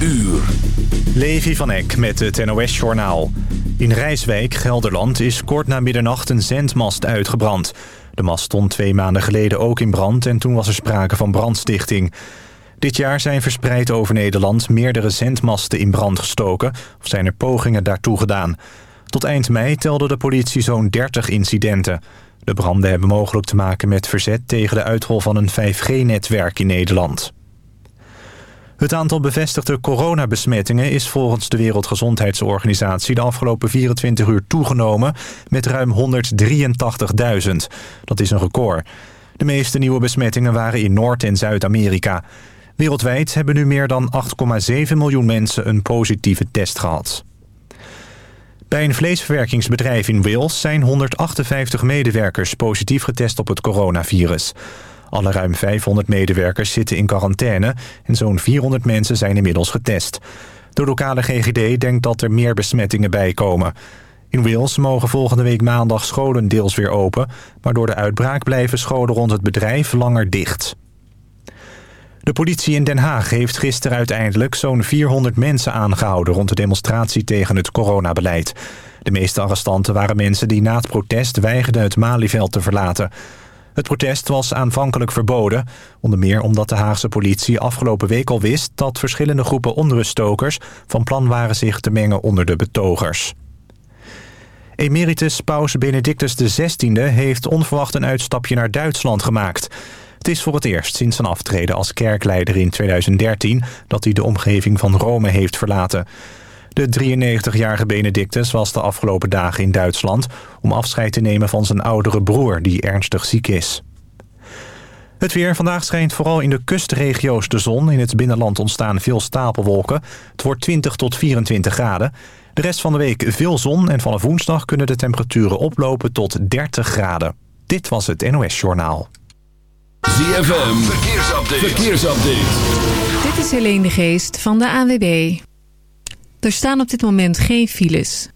Uur. Levi van Eck met het NOS-journaal. In Rijswijk, Gelderland, is kort na middernacht een zendmast uitgebrand. De mast stond twee maanden geleden ook in brand... en toen was er sprake van brandstichting. Dit jaar zijn verspreid over Nederland meerdere zendmasten in brand gestoken... of zijn er pogingen daartoe gedaan. Tot eind mei telde de politie zo'n 30 incidenten. De branden hebben mogelijk te maken met verzet tegen de uitrol van een 5G-netwerk in Nederland. Het aantal bevestigde coronabesmettingen is volgens de Wereldgezondheidsorganisatie de afgelopen 24 uur toegenomen met ruim 183.000. Dat is een record. De meeste nieuwe besmettingen waren in Noord- en Zuid-Amerika. Wereldwijd hebben nu meer dan 8,7 miljoen mensen een positieve test gehad. Bij een vleesverwerkingsbedrijf in Wales zijn 158 medewerkers positief getest op het coronavirus. Alle ruim 500 medewerkers zitten in quarantaine en zo'n 400 mensen zijn inmiddels getest. De lokale GGD denkt dat er meer besmettingen bijkomen. In Wales mogen volgende week maandag scholen deels weer open... maar door de uitbraak blijven scholen rond het bedrijf langer dicht. De politie in Den Haag heeft gisteren uiteindelijk zo'n 400 mensen aangehouden... rond de demonstratie tegen het coronabeleid. De meeste arrestanten waren mensen die na het protest weigerden het Malieveld te verlaten... Het protest was aanvankelijk verboden. Onder meer omdat de Haagse politie afgelopen week al wist... dat verschillende groepen onruststokers van plan waren zich te mengen onder de betogers. Emeritus paus Benedictus XVI heeft onverwacht een uitstapje naar Duitsland gemaakt. Het is voor het eerst sinds zijn aftreden als kerkleider in 2013... dat hij de omgeving van Rome heeft verlaten... De 93-jarige Benedictus was de afgelopen dagen in Duitsland... om afscheid te nemen van zijn oudere broer, die ernstig ziek is. Het weer. Vandaag schijnt vooral in de kustregio's de zon. In het binnenland ontstaan veel stapelwolken. Het wordt 20 tot 24 graden. De rest van de week veel zon en vanaf woensdag kunnen de temperaturen oplopen tot 30 graden. Dit was het NOS Journaal. ZFM. Verkeersupdate. Verkeersupdate. Dit is Helene de Geest van de AWB. Er staan op dit moment geen files.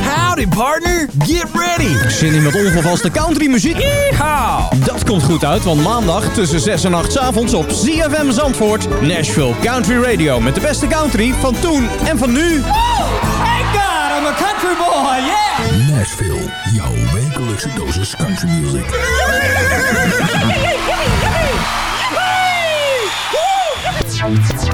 Howdy partner, get ready! Zin in met ongevaste countrymuziek? Yeehaw! Dat komt goed uit, want maandag tussen 6 en 8 s avonds op ZFM Zandvoort... Nashville Country Radio met de beste country van toen en van nu. Oh, thank God, I'm a country boy, yeah! Nashville, jouw wekelijkse dosis country music.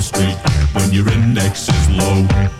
Street when your index is low.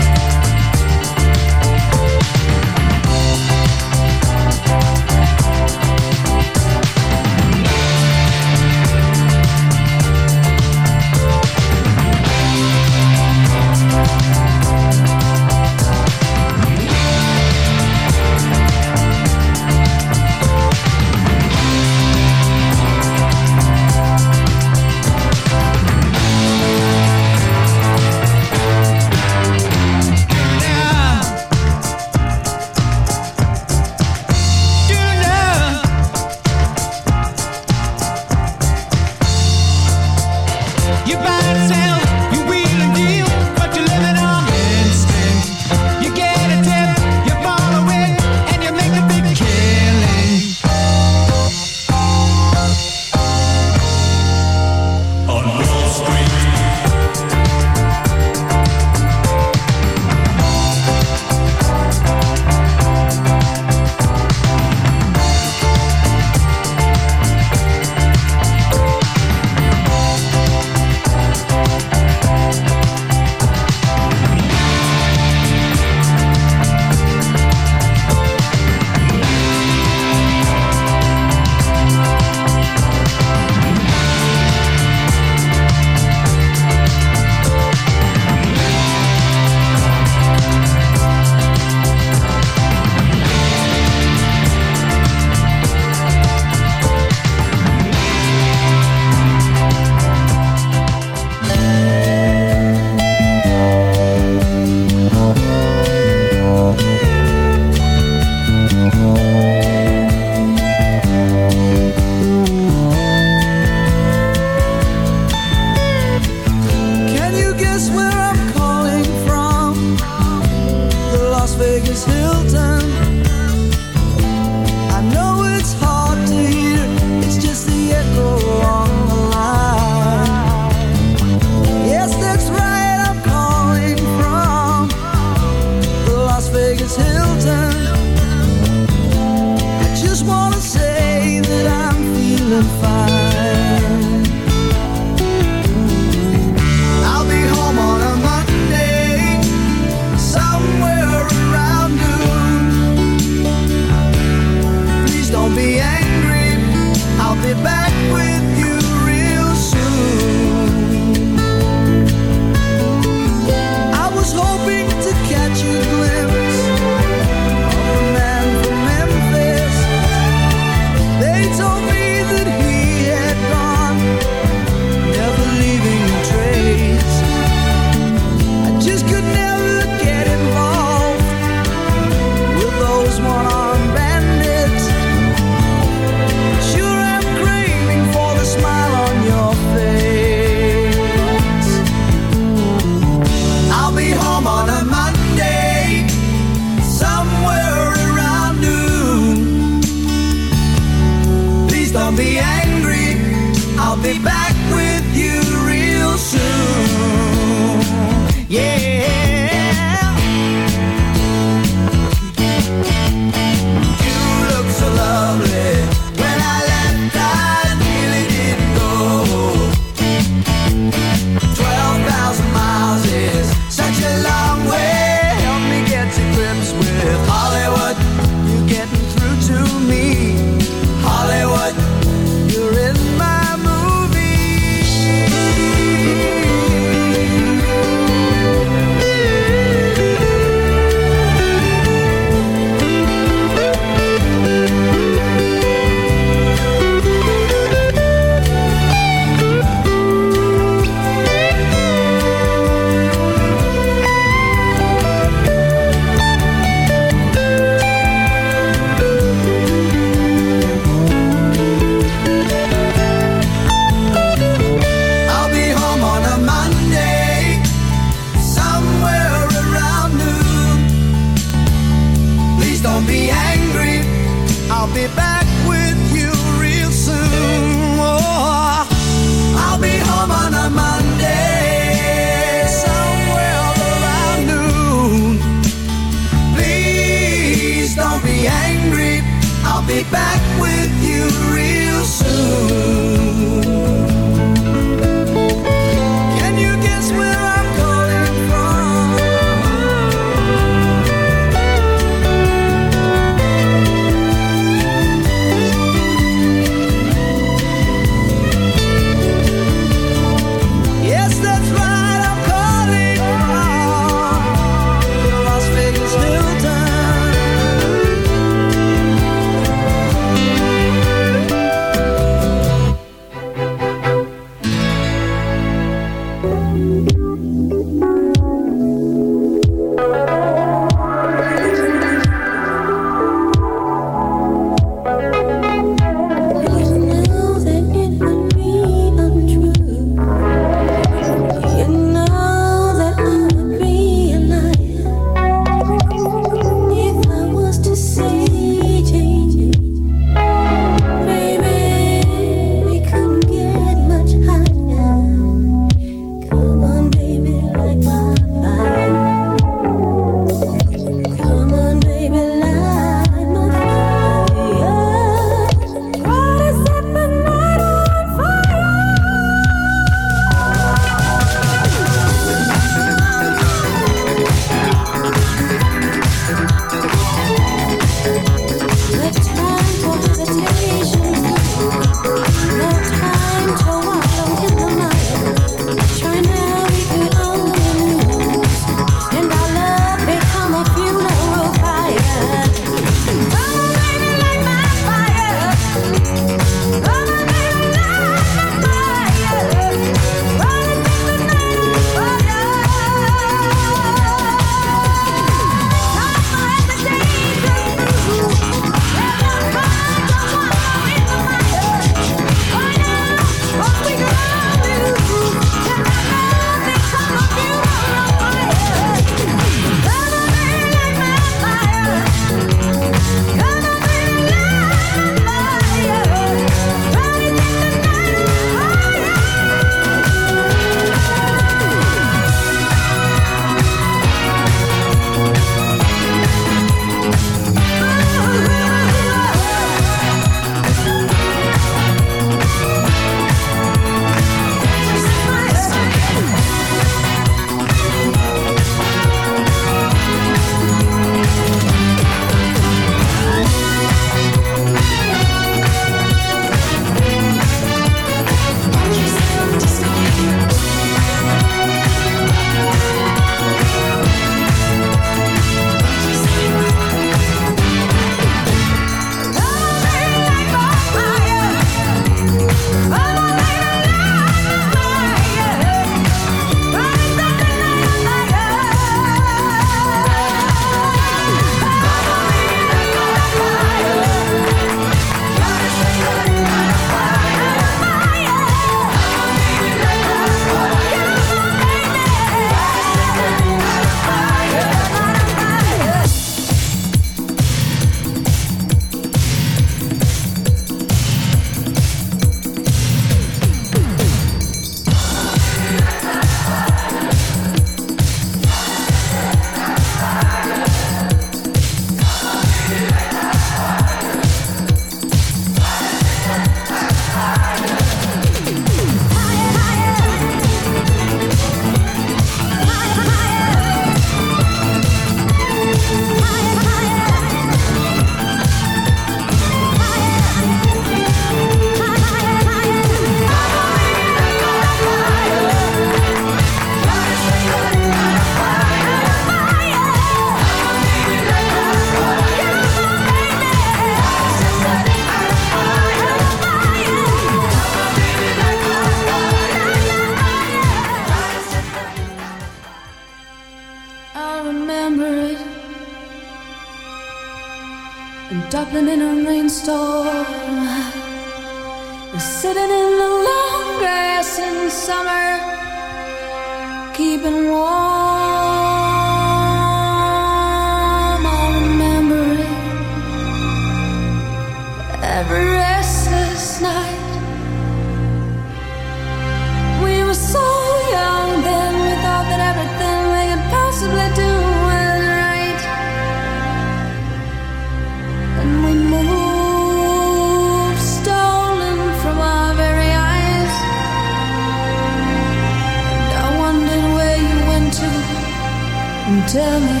Tell me,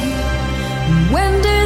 when did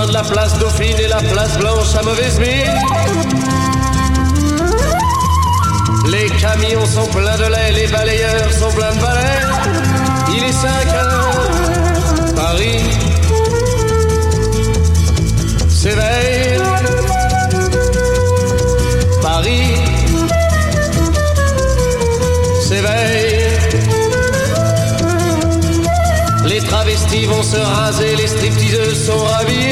de la place Dauphine et la place Blanche à mauvaise mine. Les camions sont pleins de lait, les balayeurs sont pleins de balais. Il est 5 heures, Paris s'éveille. Paris s'éveille. Les travestis vont se raser, les stripteaseuses sont rhabillées.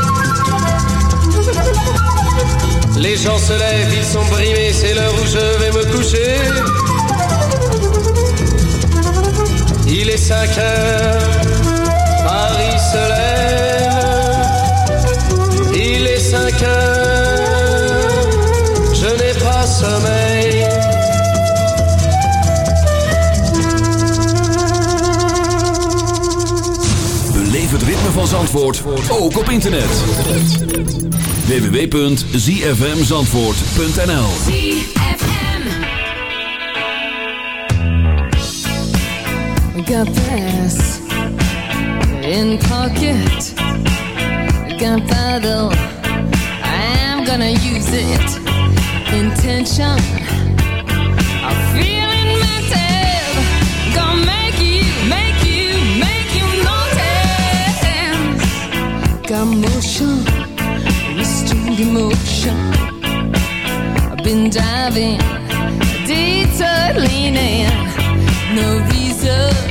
Les gens se lèvent, ils sont brimés, c'est l'heure où je vais me coucher. Il est 5 heures, Paris se lève. Il est 5 heures, je n'ai pas sommeil. Beleef het ritme van Zandvoort ook op internet. www.zfmzandvoort.nl Got this in pocket. Gunpowder, I'm gonna use it. Intention, I'm feeling mental. Gonna make you, make you, make you notice. Got motion, emotion. I've been diving, detour leaning, no reason.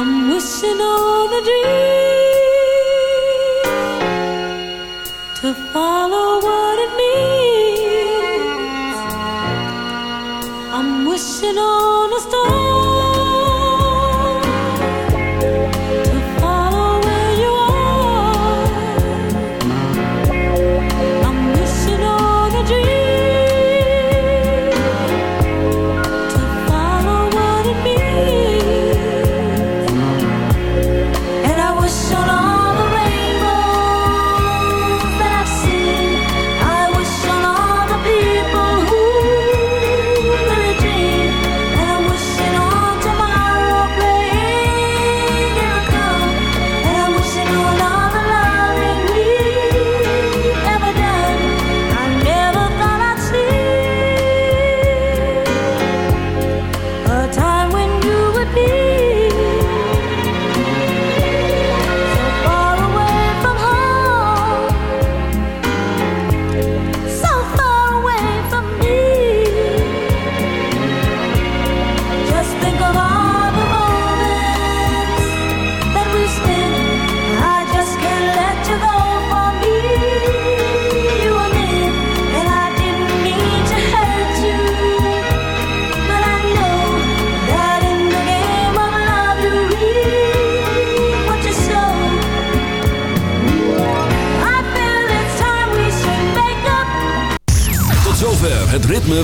I'm wishing on a dream to follow.